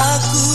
Aku